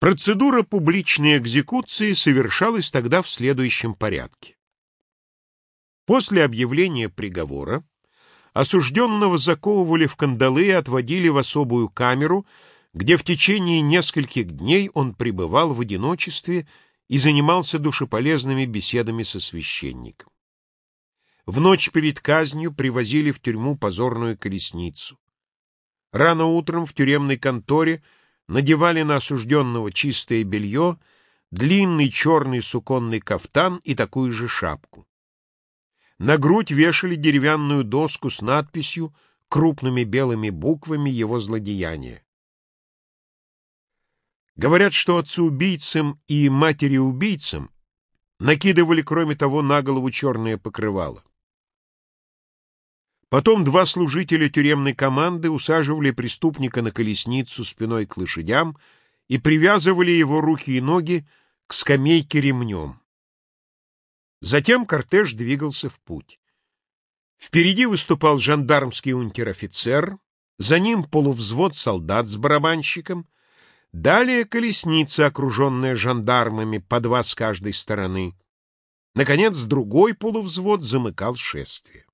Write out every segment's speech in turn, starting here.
Процедура публичной экзекуции совершалась тогда в следующем порядке. После объявления приговора осужденного заковывали в кандалы и отводили в особую камеру, где в течение нескольких дней он пребывал в одиночестве и занимался душеполезными беседами со священником. В ночь перед казнью привозили в тюрьму позорную колесницу. Рано утром в тюремной конторе – надевали на осужденного чистое белье, длинный черный суконный кафтан и такую же шапку. На грудь вешали деревянную доску с надписью крупными белыми буквами его злодеяния. Говорят, что отцу-убийцам и матери-убийцам накидывали, кроме того, на голову черное покрывало. Потом два служителя тюремной команды усаживали преступника на колесницу спиной к лошадям и привязывали его руки и ноги к скамейке ремнем. Затем кортеж двигался в путь. Впереди выступал жандармский унтер-офицер, за ним полувзвод солдат с барабанщиком, далее колесница, окруженная жандармами, по два с каждой стороны. Наконец, другой полувзвод замыкал шествие.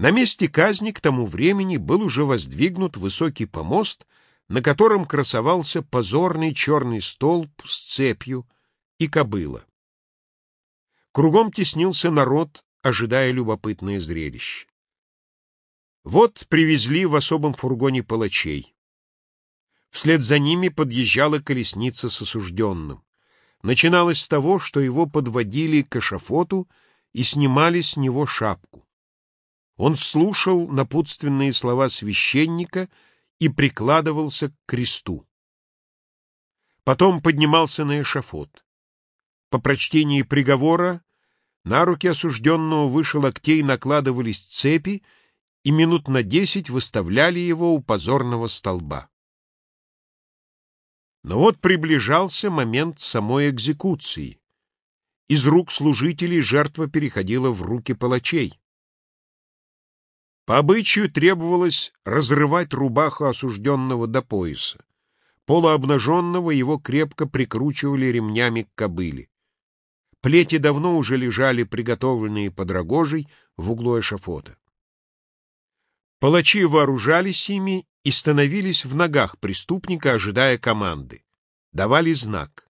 На месте казни к тому времени был уже воздвигнут высокий помост, на котором красовался позорный черный столб с цепью и кобыла. Кругом теснился народ, ожидая любопытное зрелище. Вот привезли в особом фургоне палачей. Вслед за ними подъезжала колесница с осужденным. Начиналось с того, что его подводили к эшафоту и снимали с него шапку. Он слушал напутственные слова священника и прикладывался к кресту. Потом поднимался на эшафот. По прочтении приговора на руки осужденного выше локтей накладывались цепи и минут на десять выставляли его у позорного столба. Но вот приближался момент самой экзекуции. Из рук служителей жертва переходила в руки палачей. По обычаю требовалось разрывать рубаху осужденного до пояса. Полуобнаженного его крепко прикручивали ремнями к кобыле. Плети давно уже лежали, приготовленные под рогожей, в углу эшафота. Палачи вооружались ими и становились в ногах преступника, ожидая команды. Давали знак.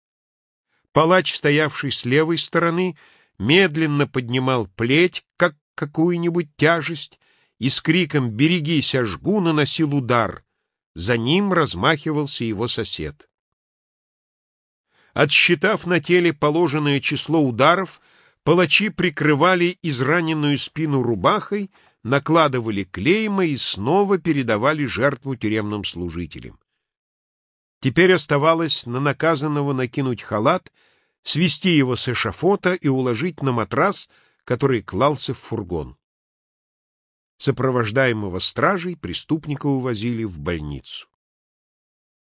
Палач, стоявший с левой стороны, медленно поднимал плеть, как какую-нибудь тяжесть, и с криком «Берегись, ожгу!» наносил удар. За ним размахивался его сосед. Отсчитав на теле положенное число ударов, палачи прикрывали израненную спину рубахой, накладывали клейма и снова передавали жертву тюремным служителям. Теперь оставалось на наказанного накинуть халат, свести его с эшафота и уложить на матрас, который клался в фургон. Сопровождаемого стражей преступника увозили в больницу.